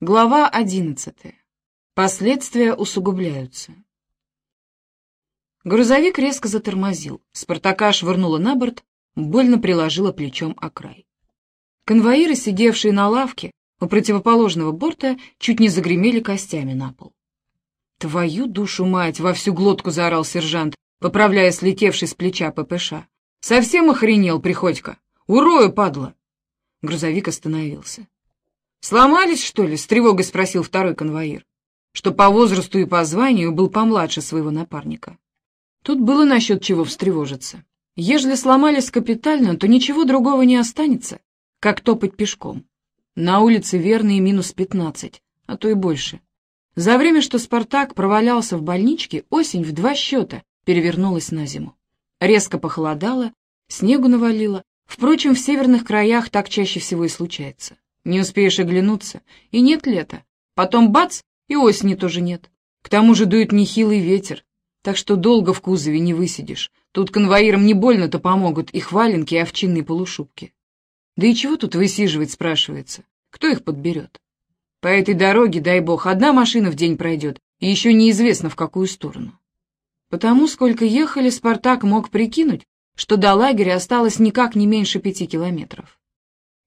Глава одиннадцатая. Последствия усугубляются. Грузовик резко затормозил. Спартака швырнула на борт, больно приложила плечом о край. Конвоиры, сидевшие на лавке у противоположного борта, чуть не загремели костями на пол. «Твою душу, мать!» — во всю глотку заорал сержант, поправляя слетевший с плеча ППШ. «Совсем охренел, Приходько! Урою, падла!» Грузовик остановился. «Сломались, что ли?» — с тревогой спросил второй конвоир, что по возрасту и по званию был помладше своего напарника. Тут было насчет чего встревожиться. Ежели сломались капитально, то ничего другого не останется, как топать пешком. На улице верные минус пятнадцать, а то и больше. За время, что «Спартак» провалялся в больничке, осень в два счета перевернулась на зиму. Резко похолодало, снегу навалило. Впрочем, в северных краях так чаще всего и случается. Не успеешь оглянуться, и нет лета. Потом бац, и осени тоже нет. К тому же дует нехилый ветер, так что долго в кузове не высидишь. Тут конвоирам не больно-то помогут их валенки и овчинные полушубки. Да и чего тут высиживать, спрашивается? Кто их подберет? По этой дороге, дай бог, одна машина в день пройдет, и еще неизвестно в какую сторону. Потому, сколько ехали, Спартак мог прикинуть, что до лагеря осталось никак не меньше пяти километров.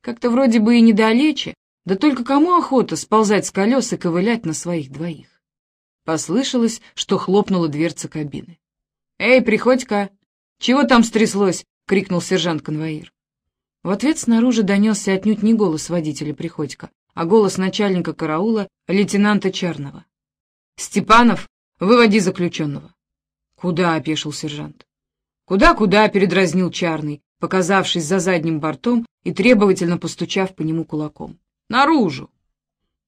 Как-то вроде бы и недалече, да только кому охота сползать с колес и ковылять на своих двоих? Послышалось, что хлопнула дверца кабины. «Эй, Приходько! Чего там стряслось?» — крикнул сержант-конвоир. В ответ снаружи донесся отнюдь не голос водителя Приходько, а голос начальника караула, лейтенанта Чарного. «Степанов, выводи заключенного». «Куда?» — опешил сержант. «Куда-куда?» — передразнил Чарный, показавшись за задним бортом и требовательно постучав по нему кулаком. «Наружу!»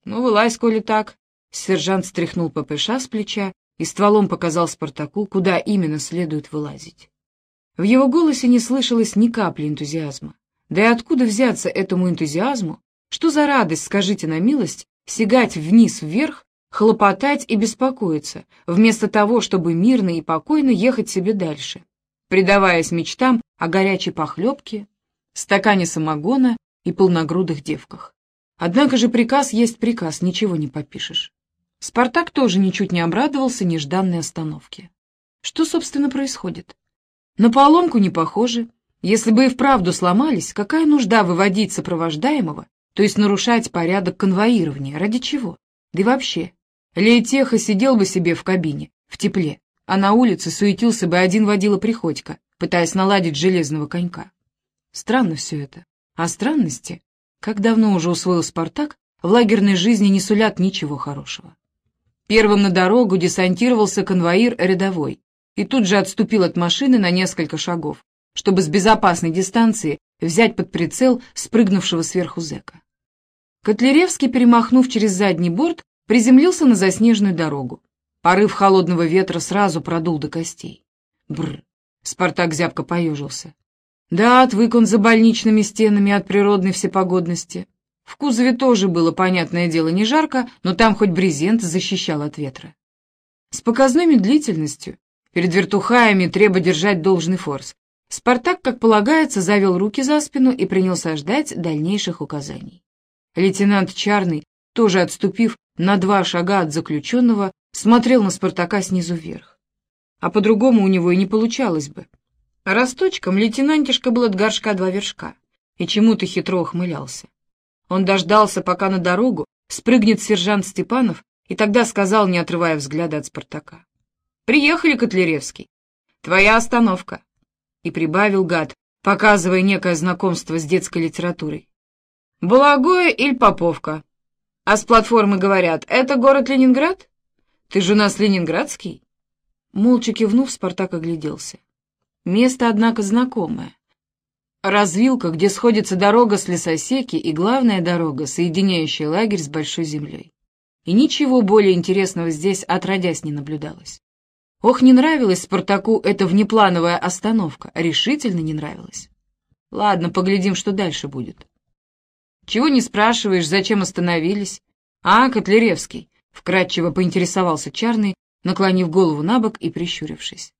«Ну, вылазь, коли так!» Сержант стряхнул ППШ с плеча и стволом показал Спартаку, куда именно следует вылазить. В его голосе не слышалось ни капли энтузиазма. Да и откуда взяться этому энтузиазму? Что за радость, скажите на милость, сигать вниз-вверх, хлопотать и беспокоиться, вместо того, чтобы мирно и покойно ехать себе дальше, предаваясь мечтам о горячей похлебке, стакане самогона и полногрудых девках. Однако же приказ есть приказ, ничего не попишешь. Спартак тоже ничуть не обрадовался нежданной остановке. Что, собственно, происходит? На поломку не похоже. Если бы и вправду сломались, какая нужда выводить сопровождаемого, то есть нарушать порядок конвоирования? Ради чего? Да и вообще, Лейтеха сидел бы себе в кабине, в тепле, а на улице суетился бы один водила Приходько, пытаясь наладить железного конька. Странно все это. А странности, как давно уже усвоил Спартак, в лагерной жизни не сулят ничего хорошего. Первым на дорогу десантировался конвоир рядовой и тут же отступил от машины на несколько шагов, чтобы с безопасной дистанции взять под прицел спрыгнувшего сверху зэка. Котляревский, перемахнув через задний борт, приземлился на заснеженную дорогу. Порыв холодного ветра сразу продул до костей. Бр! Спартак зябко поежился. Да, отвык он за больничными стенами от природной всепогодности. В кузове тоже было, понятное дело, не жарко, но там хоть брезент защищал от ветра. С показной медлительностью, перед вертухаями треба держать должный форс, Спартак, как полагается, завел руки за спину и принялся ждать дальнейших указаний. Лейтенант Чарный, тоже отступив на два шага от заключенного, смотрел на Спартака снизу вверх. А по-другому у него и не получалось бы. Росточком лейтенантишка был от горшка два вершка и чему-то хитро ухмылялся. Он дождался, пока на дорогу спрыгнет сержант Степанов, и тогда сказал, не отрывая взгляда от Спартака. «Приехали, Котляревский. Твоя остановка». И прибавил гад, показывая некое знакомство с детской литературой. «Благое или Поповка?» А с платформы говорят, «Это город Ленинград? Ты же нас ленинградский?» Молча кивнув, Спартак огляделся. Место, однако, знакомое. Развилка, где сходится дорога с лесосеки и главная дорога, соединяющая лагерь с Большой землей. И ничего более интересного здесь отродясь не наблюдалось. Ох, не нравилась Спартаку эта внеплановая остановка, решительно не нравилась. Ладно, поглядим, что дальше будет. Чего не спрашиваешь, зачем остановились? А, Котляревский, вкратчиво поинтересовался Чарный, наклонив голову на бок и прищурившись.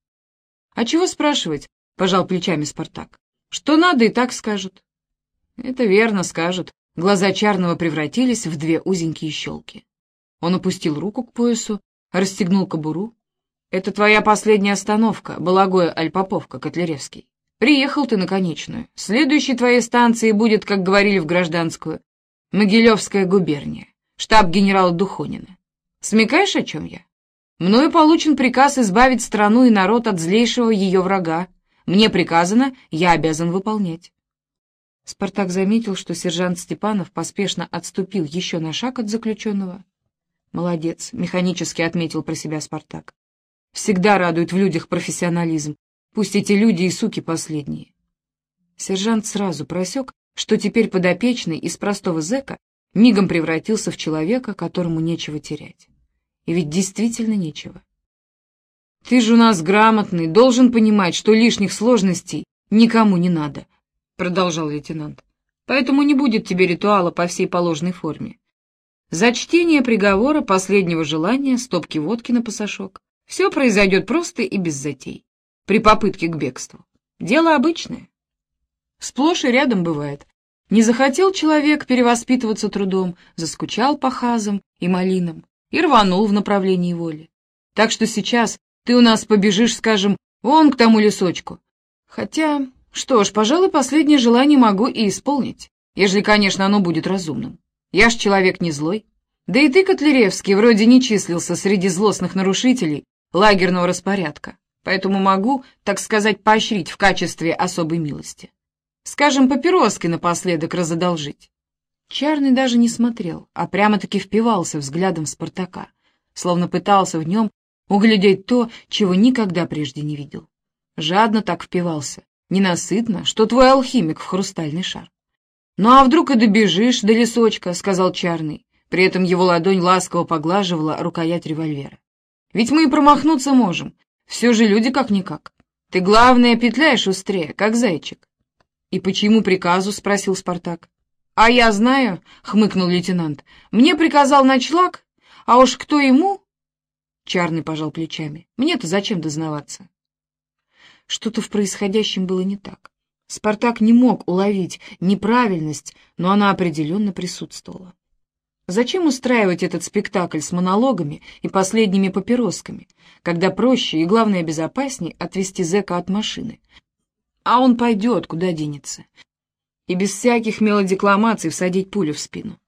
А чего спрашивать? пожал плечами Спартак. Что надо, и так скажут. Это верно, скажут, Глаза Чарного превратились в две узенькие щелки. Он опустил руку к поясу, расстегнул кобуру. «Это твоя последняя остановка, Балагоя Альпоповка, Котляревский. Приехал ты на конечную. Следующей твоей станцией будет, как говорили в гражданскую, Могилевская губерния, штаб генерала Духонина. Смекаешь, о чем я? Мною получен приказ избавить страну и народ от злейшего ее врага. Мне приказано, я обязан выполнять. Спартак заметил, что сержант Степанов поспешно отступил еще на шаг от заключенного. «Молодец», — механически отметил про себя Спартак. «Всегда радует в людях профессионализм, пусть эти люди и суки последние». Сержант сразу просек, что теперь подопечный из простого зэка мигом превратился в человека, которому нечего терять. И ведь действительно нечего. «Ты же у нас грамотный, должен понимать, что лишних сложностей никому не надо», — продолжал лейтенант. «Поэтому не будет тебе ритуала по всей положенной форме. За чтение приговора последнего желания стопки водки на пасашок. Все произойдет просто и без затей. При попытке к бегству. Дело обычное. Сплошь и рядом бывает. Не захотел человек перевоспитываться трудом, заскучал по хазам и малинам и рванул в направлении воли. Так что сейчас ты у нас побежишь, скажем, вон к тому лесочку. Хотя, что ж, пожалуй, последнее желание могу и исполнить, ежели, конечно, оно будет разумным. Я ж человек не злой. Да и ты, Котляревский, вроде не числился среди злостных нарушителей лагерного распорядка, поэтому могу, так сказать, поощрить в качестве особой милости. Скажем, папироской напоследок разодолжить. Чарный даже не смотрел, а прямо-таки впивался взглядом в Спартака, словно пытался в нем углядеть то, чего никогда прежде не видел. Жадно так впивался, ненасытно, что твой алхимик в хрустальный шар. «Ну а вдруг и добежишь до лесочка», — сказал Чарный. При этом его ладонь ласково поглаживала рукоять револьвера. «Ведь мы и промахнуться можем. Все же люди как-никак. Ты, главное, петляешь шустрее, как зайчик». «И по чьему приказу?» — спросил Спартак. «А я знаю», — хмыкнул лейтенант. «Мне приказал ночлаг, а уж кто ему...» Чарный пожал плечами. «Мне-то зачем дознаваться?» Что-то в происходящем было не так. Спартак не мог уловить неправильность, но она определенно присутствовала. Зачем устраивать этот спектакль с монологами и последними папиросками, когда проще и, главное, безопаснее отвести зэка от машины? А он пойдет, куда денется. И без всяких мелодекламаций всадить пулю в спину.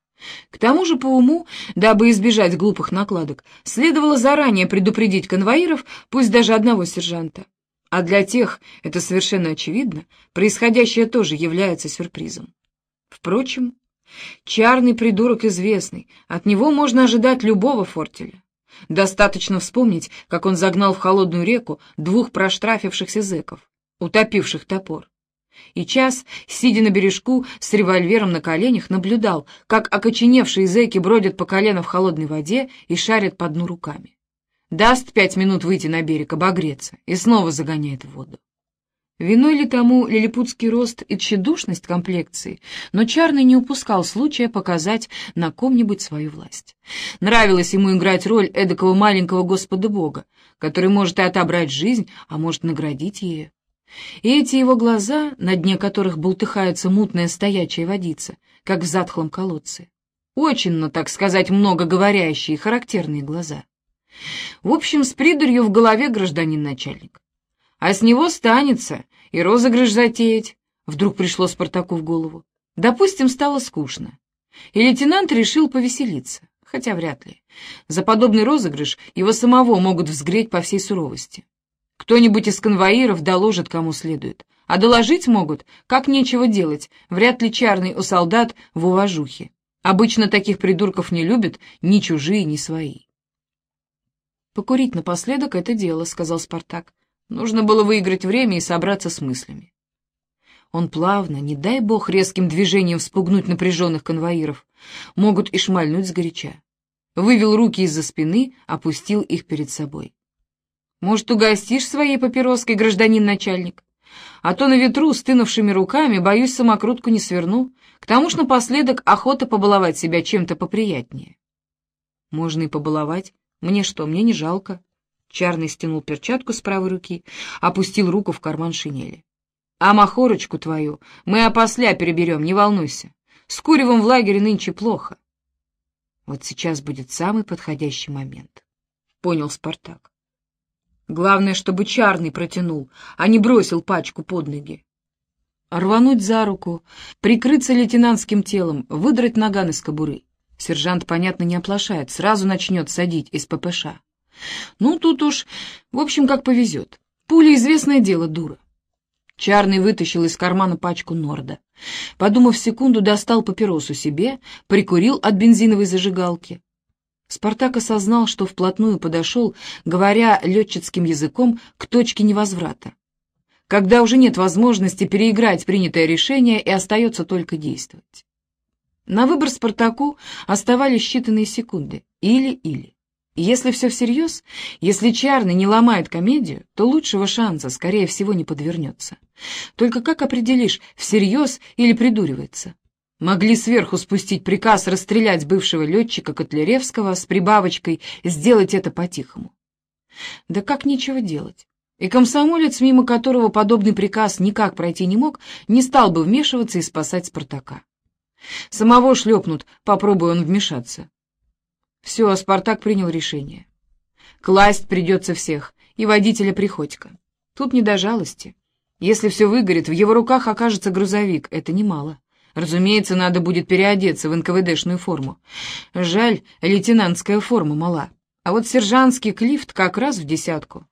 К тому же по уму, дабы избежать глупых накладок, следовало заранее предупредить конвоиров, пусть даже одного сержанта. А для тех, это совершенно очевидно, происходящее тоже является сюрпризом. Впрочем, чарный придурок известный, от него можно ожидать любого фортеля. Достаточно вспомнить, как он загнал в холодную реку двух проштрафившихся зэков, утопивших топор. И час, сидя на бережку с револьвером на коленях, наблюдал, как окоченевшие зэки бродят по колено в холодной воде и шарят по дну руками. Даст пять минут выйти на берег, обогреться, и снова загоняет в воду. Виной ли тому лилипутский рост и тщедушность комплекции, но Чарный не упускал случая показать на ком-нибудь свою власть. Нравилось ему играть роль эдакого маленького Господа Бога, который может и отобрать жизнь, а может наградить ею. И эти его глаза, на дне которых бултыхается мутная стоячая водица, как в затхлом колодце, очень, ну так сказать, многоговорящие характерные глаза. В общем, с придурью в голове гражданин начальник. А с него станется и розыгрыш затеять, вдруг пришло Спартаку в голову. Допустим, стало скучно. И лейтенант решил повеселиться, хотя вряд ли. За подобный розыгрыш его самого могут взгреть по всей суровости. Кто-нибудь из конвоиров доложит кому следует. А доложить могут, как нечего делать, вряд ли чарный у солдат в уважухе. Обычно таких придурков не любят ни чужие, ни свои. «Покурить напоследок — это дело», — сказал Спартак. Нужно было выиграть время и собраться с мыслями. Он плавно, не дай бог резким движением вспугнуть напряженных конвоиров, могут и шмальнуть сгоряча. Вывел руки из-за спины, опустил их перед собой. «Может, угостишь своей папироской, гражданин начальник? А то на ветру, стынувшими руками, боюсь, самокрутку не сверну. К тому ж напоследок охота побаловать себя чем-то поприятнее». «Можно и побаловать. Мне что, мне не жалко?» Чарный стянул перчатку с правой руки, опустил руку в карман шинели. «А махорочку твою мы опосля переберем, не волнуйся. С куревом в лагере нынче плохо. Вот сейчас будет самый подходящий момент. Понял Спартак. Главное, чтобы Чарный протянул, а не бросил пачку под ноги. Рвануть за руку, прикрыться лейтенантским телом, выдрать наган из кобуры. Сержант, понятно, не оплошает, сразу начнет садить из ППШ. Ну, тут уж, в общем, как повезет. Пуля — известное дело, дура. Чарный вытащил из кармана пачку Норда. Подумав секунду, достал папиросу себе, прикурил от бензиновой зажигалки. Спартак осознал, что вплотную подошел, говоря летчицким языком, к точке невозврата. Когда уже нет возможности переиграть принятое решение и остается только действовать. На выбор Спартаку оставались считанные секунды. Или-или. Если все всерьез, если Чарный не ломает комедию, то лучшего шанса, скорее всего, не подвернется. Только как определишь, всерьез или придуривается? Могли сверху спустить приказ расстрелять бывшего летчика Котляревского с прибавочкой сделать это по-тихому. Да как нечего делать? И комсомолец, мимо которого подобный приказ никак пройти не мог, не стал бы вмешиваться и спасать Спартака. Самого шлепнут, попробуй он вмешаться. Все, Спартак принял решение. Класть придется всех, и водителя Приходько. Тут не до жалости. Если все выгорит, в его руках окажется грузовик, это немало. Разумеется, надо будет переодеться в НКВДшную форму. Жаль, лейтенантская форма мала. А вот сержантский клифт как раз в десятку.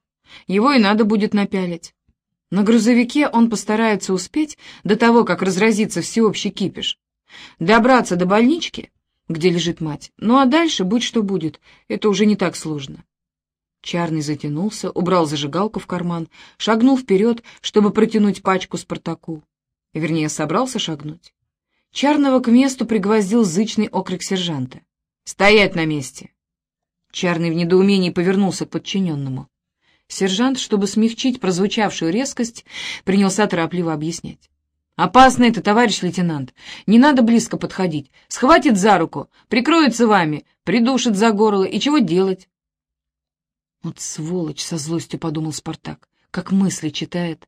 Его и надо будет напялить. На грузовике он постарается успеть до того, как разразится всеобщий кипиш. Добраться до больнички где лежит мать. Ну а дальше будь что будет, это уже не так сложно. Чарный затянулся, убрал зажигалку в карман, шагнул вперед, чтобы протянуть пачку Спартаку. Вернее, собрался шагнуть. Чарного к месту пригвоздил зычный окрик сержанта. «Стоять на месте!» Чарный в недоумении повернулся к подчиненному. Сержант, чтобы смягчить прозвучавшую резкость, принялся торопливо объяснять. «Опасно это, товарищ лейтенант. Не надо близко подходить. Схватит за руку, прикроется вами, придушит за горло. И чего делать?» «Вот сволочь!» — со злостью подумал Спартак. «Как мысли читает».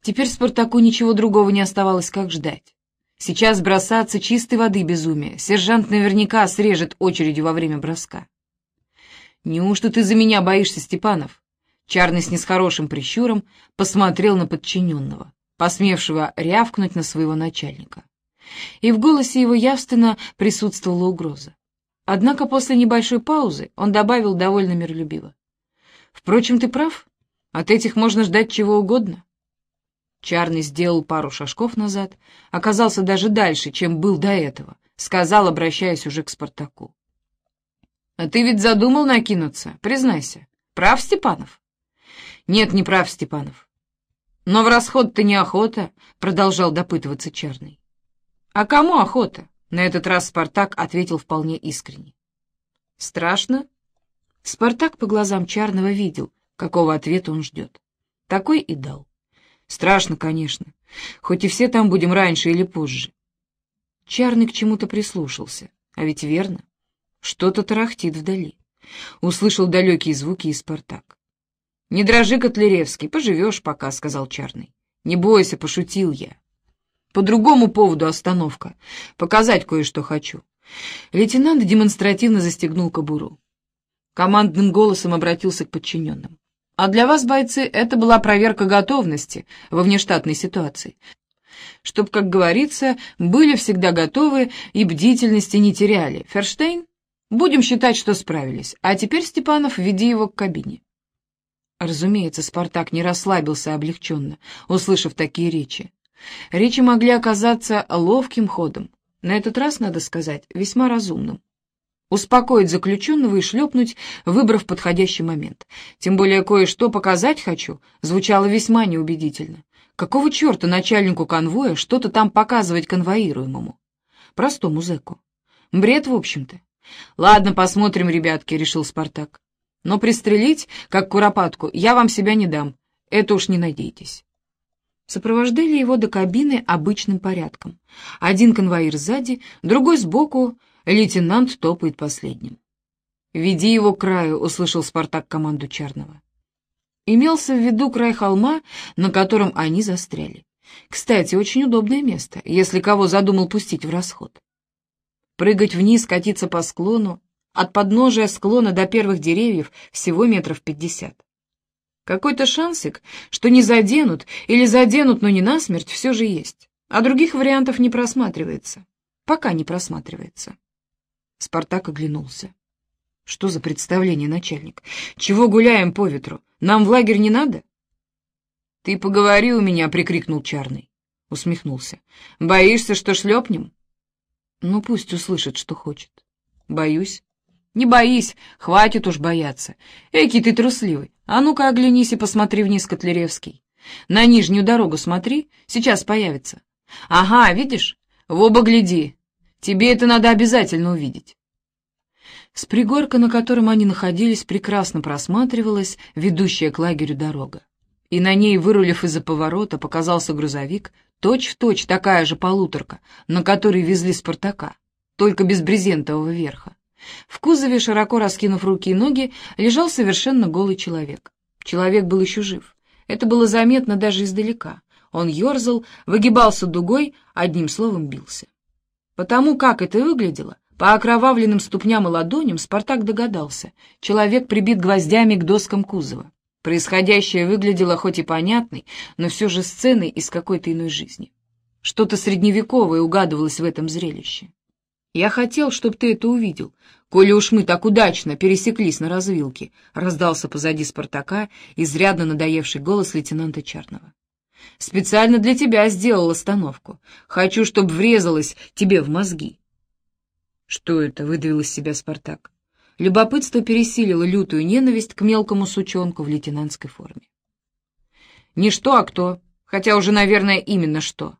Теперь Спартаку ничего другого не оставалось, как ждать. Сейчас бросаться чистой воды безумие. Сержант наверняка срежет очередью во время броска. «Неужто ты за меня боишься, Степанов?» Чарный с несхорошим прищуром посмотрел на подчиненного посмевшего рявкнуть на своего начальника. И в голосе его явственно присутствовала угроза. Однако после небольшой паузы он добавил довольно миролюбиво. «Впрочем, ты прав. От этих можно ждать чего угодно». Чарный сделал пару шажков назад, оказался даже дальше, чем был до этого, сказал, обращаясь уже к Спартаку. «А ты ведь задумал накинуться, признайся. Прав, Степанов?» «Нет, не прав, Степанов. «Но в расход-то неохота», — продолжал допытываться Черный. «А кому охота?» — на этот раз Спартак ответил вполне искренне. «Страшно?» Спартак по глазам Чарного видел, какого ответа он ждет. Такой и дал. «Страшно, конечно, хоть и все там будем раньше или позже». Чарный к чему-то прислушался, а ведь верно. Что-то тарахтит вдали. Услышал далекие звуки и Спартак. «Не дрожи, Котляревский, поживешь пока», — сказал Чарный. «Не бойся, пошутил я. По другому поводу остановка. Показать кое-что хочу». Лейтенант демонстративно застегнул кобуру. Командным голосом обратился к подчиненным. «А для вас, бойцы, это была проверка готовности во внештатной ситуации. Чтоб, как говорится, были всегда готовы и бдительности не теряли. Ферштейн? Будем считать, что справились. А теперь, Степанов, веди его к кабине». Разумеется, Спартак не расслабился облегченно, услышав такие речи. Речи могли оказаться ловким ходом, на этот раз, надо сказать, весьма разумным. Успокоить заключенного и шлепнуть, выбрав подходящий момент. Тем более кое-что показать хочу, звучало весьма неубедительно. Какого черта начальнику конвоя что-то там показывать конвоируемому? Простому зэку. Бред, в общем-то. «Ладно, посмотрим, ребятки», — решил Спартак. Но пристрелить, как куропатку, я вам себя не дам. Это уж не надейтесь. Сопровождали его до кабины обычным порядком. Один конвоир сзади, другой сбоку, лейтенант топает последним. «Веди его к краю», — услышал Спартак команду Чарного. Имелся в виду край холма, на котором они застряли. Кстати, очень удобное место, если кого задумал пустить в расход. Прыгать вниз, катиться по склону, от подножия склона до первых деревьев всего метров пятьдесят. Какой-то шансик, что не заденут или заденут, но не насмерть, все же есть. А других вариантов не просматривается. Пока не просматривается. Спартак оглянулся. Что за представление, начальник? Чего гуляем по ветру? Нам в лагерь не надо? Ты поговори у меня, прикрикнул Чарный. Усмехнулся. Боишься, что шлепнем? Ну, пусть услышит, что хочет. Боюсь. Не боись, хватит уж бояться. Эки ты трусливый. А ну-ка оглянись и посмотри вниз, Котляревский. На нижнюю дорогу смотри, сейчас появится. Ага, видишь? В оба гляди. Тебе это надо обязательно увидеть. С пригорка, на котором они находились, прекрасно просматривалась ведущая к лагерю дорога. И на ней, вырулив из-за поворота, показался грузовик, точь-в-точь точь такая же полуторка, на которой везли Спартака, только без брезентового верха. В кузове, широко раскинув руки и ноги, лежал совершенно голый человек. Человек был еще жив. Это было заметно даже издалека. Он ерзал, выгибался дугой, одним словом бился. Потому как это выглядело, по окровавленным ступням и ладоням Спартак догадался. Человек прибит гвоздями к доскам кузова. Происходящее выглядело хоть и понятной, но все же сценой из какой-то иной жизни. Что-то средневековое угадывалось в этом зрелище. «Я хотел, чтобы ты это увидел, коли уж мы так удачно пересеклись на развилке», — раздался позади Спартака изрядно надоевший голос лейтенанта Черного. «Специально для тебя сделал остановку. Хочу, чтобы врезалось тебе в мозги». «Что это?» — выдавил из себя Спартак. Любопытство пересилило лютую ненависть к мелкому сучонку в лейтенантской форме. «Не что, а кто, хотя уже, наверное, именно что.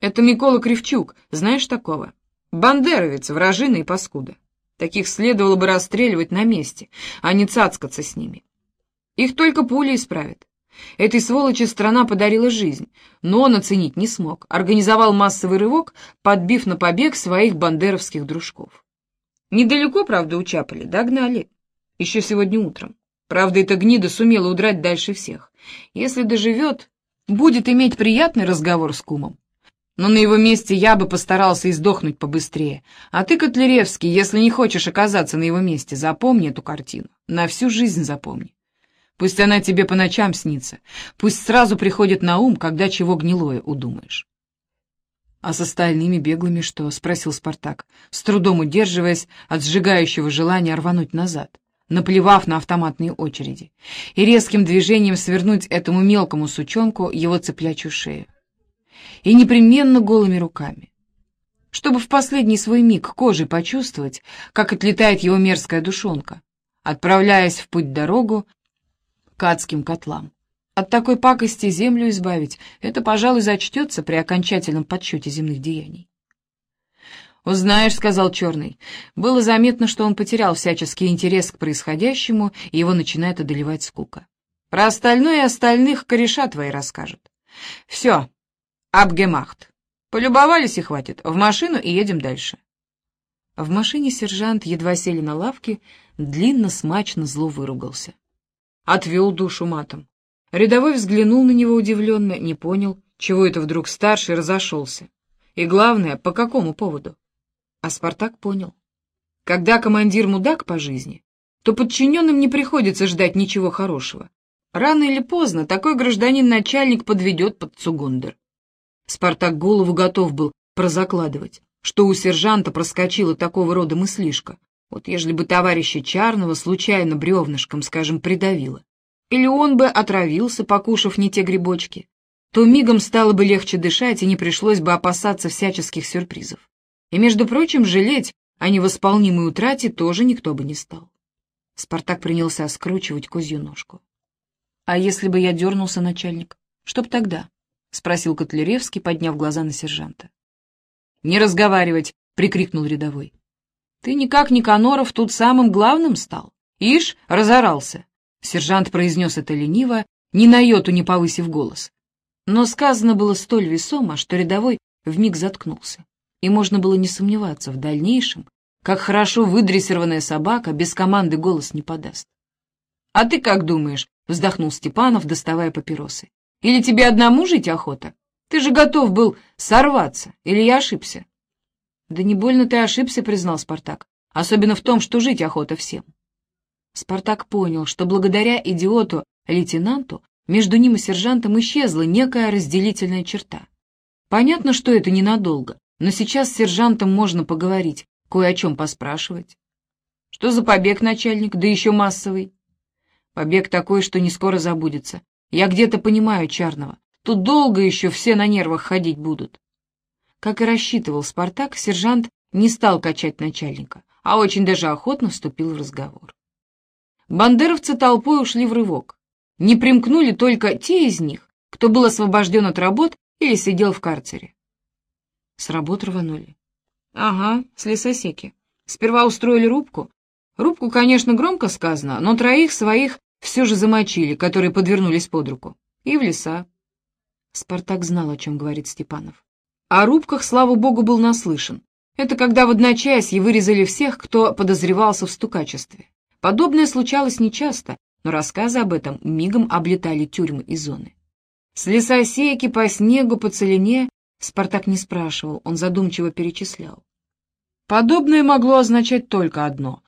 Это Микола Кривчук, знаешь такого?» Бандеровец, вражина и паскуда. Таких следовало бы расстреливать на месте, а не цацкаться с ними. Их только пули исправят. Этой сволочи страна подарила жизнь, но он оценить не смог. Организовал массовый рывок, подбив на побег своих бандеровских дружков. Недалеко, правда, учапали, догнали. Еще сегодня утром. Правда, эта гнида сумела удрать дальше всех. Если доживет, будет иметь приятный разговор с кумом но на его месте я бы постарался издохнуть побыстрее. А ты, Котляревский, если не хочешь оказаться на его месте, запомни эту картину. На всю жизнь запомни. Пусть она тебе по ночам снится. Пусть сразу приходит на ум, когда чего гнилое удумаешь. — А с остальными беглыми что? — спросил Спартак, с трудом удерживаясь от сжигающего желания рвануть назад, наплевав на автоматные очереди, и резким движением свернуть этому мелкому сучонку его цеплячую шею и непременно голыми руками. Чтобы в последний свой миг кожей почувствовать, как отлетает его мерзкая душонка, отправляясь в путь-дорогу к адским котлам. От такой пакости землю избавить — это, пожалуй, зачтется при окончательном подсчете земных деяний. «Узнаешь», — сказал Черный. Было заметно, что он потерял всяческий интерес к происходящему, и его начинает одолевать скука. «Про остальное и остальных кореша твои расскажут. Все, «Абгемахт. Полюбовались и хватит. В машину и едем дальше». В машине сержант, едва сели на лавке, длинно, смачно, зло выругался. Отвел душу матом. Рядовой взглянул на него удивленно, не понял, чего это вдруг старший разошелся. И главное, по какому поводу. А Спартак понял. Когда командир мудак по жизни, то подчиненным не приходится ждать ничего хорошего. Рано или поздно такой гражданин-начальник подведет под Цугундер. Спартак голову готов был прозакладывать, что у сержанта проскочила такого рода мыслишка. Вот ежели бы товарища Чарного случайно бревнышком, скажем, придавило, или он бы отравился, покушав не те грибочки, то мигом стало бы легче дышать и не пришлось бы опасаться всяческих сюрпризов. И, между прочим, жалеть о невосполнимой утрате тоже никто бы не стал. Спартак принялся скручивать козью ножку. — А если бы я дернулся, начальник? Что б тогда? — спросил Котляревский, подняв глаза на сержанта. «Не разговаривать!» — прикрикнул рядовой. «Ты никак не Коноров тут самым главным стал. Ишь, разорался!» Сержант произнес это лениво, ни на йоту не повысив голос. Но сказано было столь весомо, что рядовой вмиг заткнулся, и можно было не сомневаться в дальнейшем, как хорошо выдрессированная собака без команды голос не подаст. «А ты как думаешь?» — вздохнул Степанов, доставая папиросы. Или тебе одному жить охота? Ты же готов был сорваться, или я ошибся? Да не больно ты ошибся, признал Спартак. Особенно в том, что жить охота всем. Спартак понял, что благодаря идиоту-лейтенанту между ним и сержантом исчезла некая разделительная черта. Понятно, что это ненадолго, но сейчас с сержантом можно поговорить, кое о чем поспрашивать. Что за побег, начальник, да еще массовый? Побег такой, что не скоро забудется. Я где-то понимаю Чарного. Тут долго еще все на нервах ходить будут. Как и рассчитывал Спартак, сержант не стал качать начальника, а очень даже охотно вступил в разговор. Бандеровцы толпой ушли в рывок. Не примкнули только те из них, кто был освобожден от работ или сидел в карцере. С работ рванули. Ага, с лесосеки. Сперва устроили рубку. Рубку, конечно, громко сказано, но троих своих все же замочили, которые подвернулись под руку. И в леса. Спартак знал, о чем говорит Степанов. О рубках, слава богу, был наслышан. Это когда в одночасье вырезали всех, кто подозревался в стукачестве. Подобное случалось нечасто, но рассказы об этом мигом облетали тюрьмы и зоны. С лесосеки по снегу, по целине Спартак не спрашивал, он задумчиво перечислял. Подобное могло означать только одно.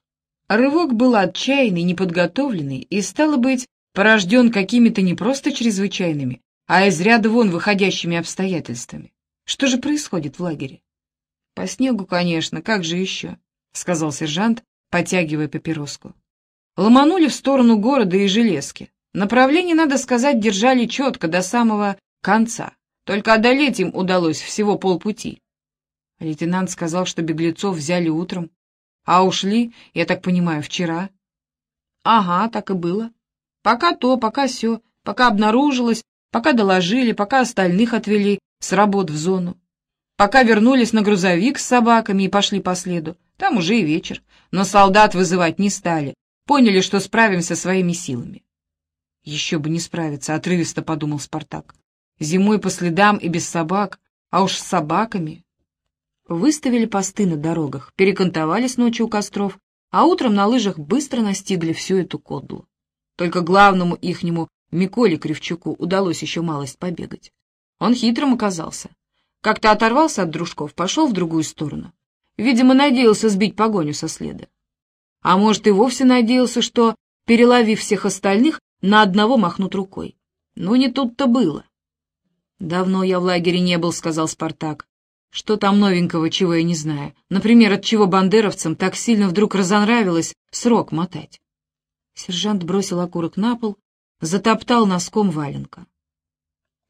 Рывок был отчаянный, неподготовленный и, стало быть, порожден какими-то не просто чрезвычайными, а из ряда вон выходящими обстоятельствами. Что же происходит в лагере? — По снегу, конечно, как же еще? — сказал сержант, потягивая папироску. Ломанули в сторону города и железки. Направление, надо сказать, держали четко до самого конца. Только одолеть им удалось всего полпути. Лейтенант сказал, что беглецов взяли утром, а ушли, я так понимаю, вчера. Ага, так и было. Пока то, пока все, пока обнаружилось, пока доложили, пока остальных отвели с работ в зону. Пока вернулись на грузовик с собаками и пошли по следу. Там уже и вечер. Но солдат вызывать не стали. Поняли, что справимся своими силами. Еще бы не справиться, отрывисто подумал Спартак. Зимой по следам и без собак, а уж с собаками. Выставили посты на дорогах, перекантовались ночью у костров, а утром на лыжах быстро настигли всю эту кодлу. Только главному ихнему Миколе Кривчуку удалось еще малость побегать. Он хитрым оказался. Как-то оторвался от дружков, пошел в другую сторону. Видимо, надеялся сбить погоню со следа. А может, и вовсе надеялся, что, переловив всех остальных, на одного махнут рукой. Но не тут-то было. «Давно я в лагере не был», — сказал Спартак. Что там новенького, чего я не знаю? Например, от чего бандеровцам так сильно вдруг разонравилось срок мотать? Сержант бросил окурок на пол, затоптал носком валенка.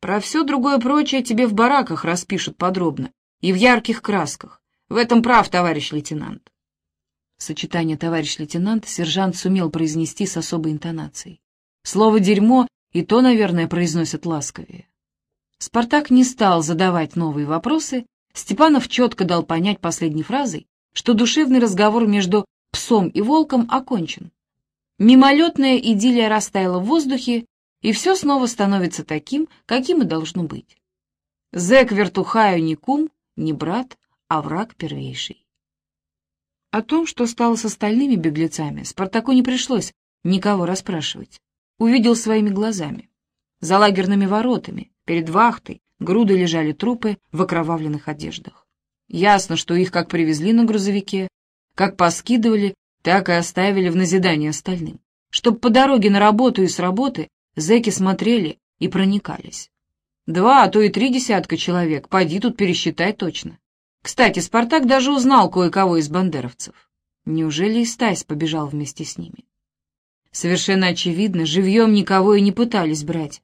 Про все другое прочее тебе в бараках распишут подробно и в ярких красках. В этом прав, товарищ лейтенант. Сочетание «товарищ лейтенант» сержант сумел произнести с особой интонацией. Слово «дерьмо» и то, наверное, произносят ласковее. Спартак не стал задавать новые вопросы, Степанов четко дал понять последней фразой, что душевный разговор между псом и волком окончен. Мимолетная идиллия растаяла в воздухе, и все снова становится таким, каким и должно быть. Зэк вертухаю не кум, не брат, а враг первейший. О том, что стало с остальными беглецами, Спартаку не пришлось никого расспрашивать. Увидел своими глазами. За лагерными воротами, перед вахтой, груды лежали трупы в окровавленных одеждах. Ясно, что их как привезли на грузовике, как поскидывали, так и оставили в назидание остальным. Чтоб по дороге на работу и с работы зэки смотрели и проникались. Два, а то и три десятка человек, поди тут пересчитай точно. Кстати, Спартак даже узнал кое-кого из бандеровцев. Неужели и Стась побежал вместе с ними? Совершенно очевидно, живьем никого и не пытались брать.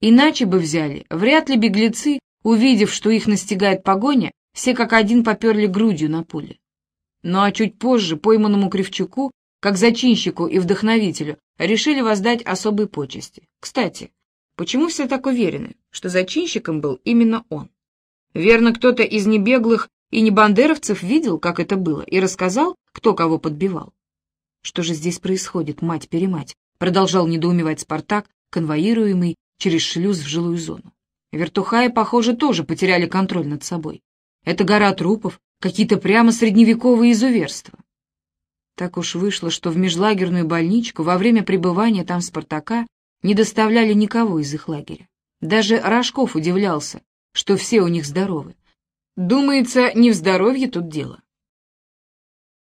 Иначе бы взяли. Вряд ли беглецы, увидев, что их настигает погоня, все как один поперли грудью на пуле. Ну а чуть позже пойманному Кривчуку, как зачинщику и вдохновителю, решили воздать особые почести. Кстати, почему все так уверены, что зачинщиком был именно он? Верно, кто-то из небеглых и не бандеровцев видел, как это было, и рассказал, кто кого подбивал. Что же здесь происходит, мать-перемать? Продолжал недоумевать Спартак, конвоируемый через шлюз в жилую зону. Вертухаи, похоже, тоже потеряли контроль над собой. Это гора трупов, какие-то прямо средневековые изуверства. Так уж вышло, что в межлагерную больничку во время пребывания там Спартака не доставляли никого из их лагеря. Даже Рожков удивлялся, что все у них здоровы. Думается, не в здоровье тут дело.